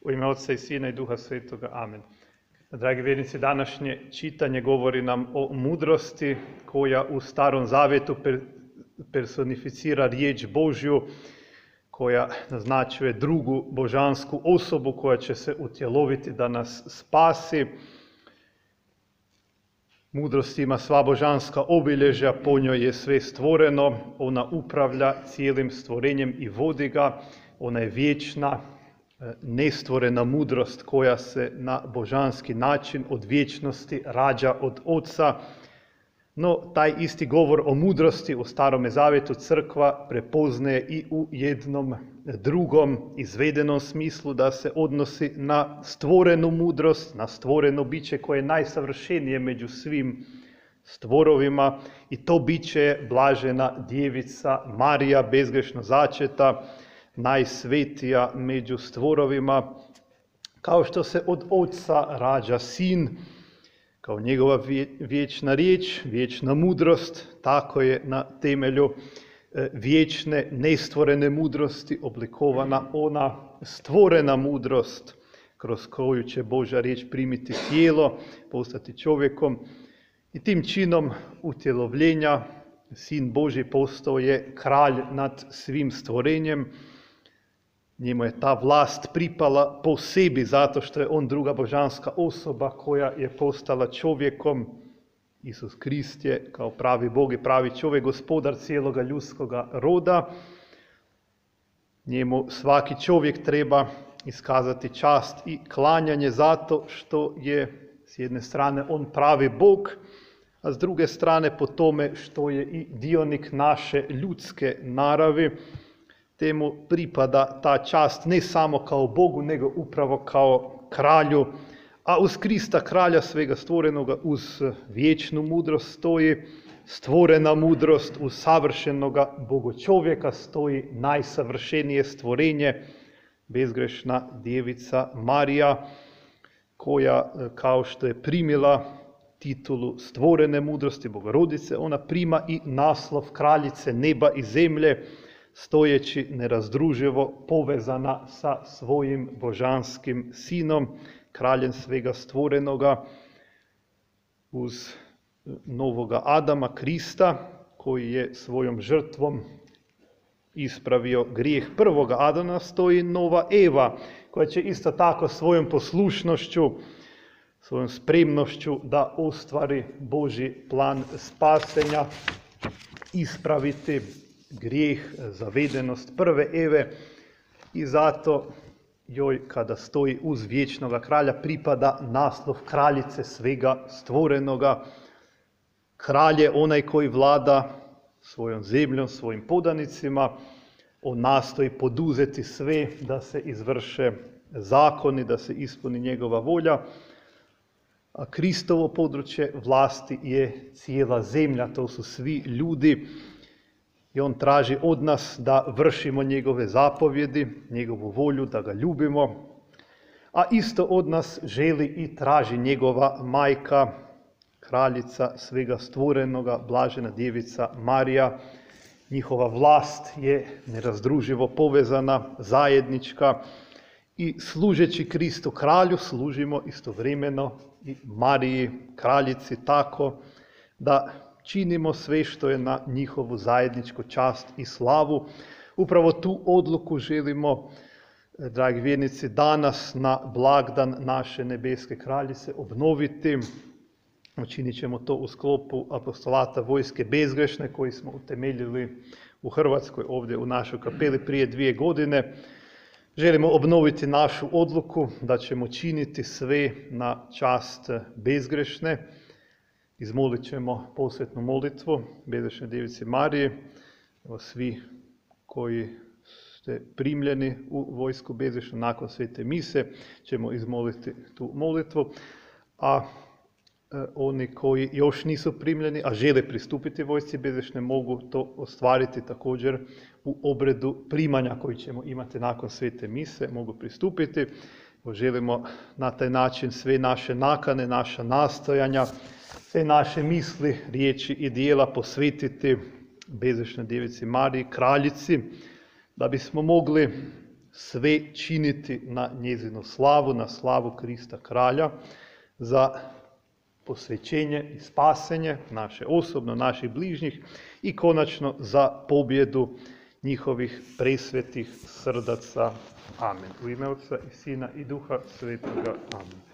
U ime Otca i Sina i Duha Svetoga. Amen. Dragi vjernici, današnje čitanje govori nam o mudrosti koja u Starom Zavjetu personificira riječ Božju, koja naznačuje drugu božansku osobu koja će se utjeloviti da nas spasi. Mudrost ima sva božanska obilježja, po njoj je sve stvoreno, ona upravlja cijelim stvorenjem i vodi ga, ona je vječna, nestvorena mudrost koja se na božanski način od vječnosti rađa od Oca, no, taj isti govor o mudrosti u Starome Zavjetu crkva prepoznaje i u jednom drugom izvedenom smislu da se odnosi na stvorenu mudrost, na stvoreno biće koje je najsavršenije među svim stvorovima. I to biće je blažena djevica Marija, bezgrešno začeta, najsvetija među stvorovima, kao što se od oca rađa sin, kao njegova vječna riječ, vječna mudrost, tako je na temelju e, vječne, nestvorene mudrosti oblikovana ona stvorena mudrost kroz koju će Božja riječ primiti tijelo, postati čovjekom i tim činom utjelovljenja Sin Boži postao je kralj nad svim stvorenjem, Njemu je ta vlast pripala po sebi zato što je on druga božanska osoba koja je postala čovjekom. Isus Krist je kao pravi Bog i pravi čovjek, gospodar cijeloga ljudskoga roda. Njemu svaki čovjek treba iskazati čast i klanjanje zato što je s jedne strane on pravi Bog, a s druge strane po tome što je i dionik naše ljudske naravi, temu pripada ta čast ne samo kao Bogu, nego upravo kao kralju, a uz Krista kralja svega stvorenoga, uz vječnu mudrost stoji stvorena mudrost, uz savršenoga čovjeka stoji najsavršenije stvorenje, bezgrešna djevica Marija, koja kao što je primila titulu stvorene mudrosti Bogorodice, ona prima i naslov kraljice neba i zemlje, stojeći nerazdruživo povezana sa svojim božanskim sinom, kraljem svega stvorenoga, uz novoga Adama, Krista, koji je svojom žrtvom ispravio grijeh prvoga Adama, stoji nova Eva, koja će isto tako svojom poslušnošću, svojom spremnošću da ostvari Boži plan spasenja, ispraviti grijeh, zavedenost prve Eve i zato joj kada stoji uz vječnoga kralja pripada naslov kraljice svega stvorenoga. Kralj je onaj koji vlada svojom zemljom, svojim podanicima, on nastoji poduzeti sve da se izvrše zakoni, da se ispuni njegova volja, a Kristovo područje vlasti je cijela zemlja, to su svi ljudi i on traži od nas da vršimo njegove zapovjedi, njegovu volju, da ga ljubimo, a isto od nas želi i traži njegova majka, kraljica svega stvorenoga, blažena djevica Marija. Njihova vlast je nerazdruživo povezana, zajednička i služeći Kristu kralju služimo istovremeno i Mariji kraljici tako da činimo sve što je na njihovu zajedničku čast i slavu. Upravo tu odluku želimo, eh, dragi vjernici, danas na blagdan naše nebeske kraljice obnoviti. Učinit ćemo to u sklopu apostolata vojske bezgrešne koji smo utemeljili u Hrvatskoj ovdje u našoj kapeli prije dvije godine. Želimo obnoviti našu odluku da ćemo činiti sve na čast bezgrešne Izmolit ćemo posvetnu molitvu Bezrešne djevice Marije. Evo svi koji ste primljeni u vojsku Bezrešnu nakon svete mise ćemo izmoliti tu molitvu. A e, oni koji još nisu primljeni, a žele pristupiti vojsci Bezrešne, mogu to ostvariti također u obredu primanja koji ćemo imati nakon svete mise, mogu pristupiti. Želimo na taj način sve naše nakane, naša nastojanja, sve naše misli, riječi i dijela posvetiti Bezrešnoj djevici Mariji, kraljici, da bismo mogli sve činiti na njezinu slavu, na slavu Krista kralja, za posvećenje i spasenje naše osobno, naših bližnjih i konačno za pobjedu njihovih presvetih srdaca. Amen. U ime Otca i Sina i Duha Svetoga. Amen.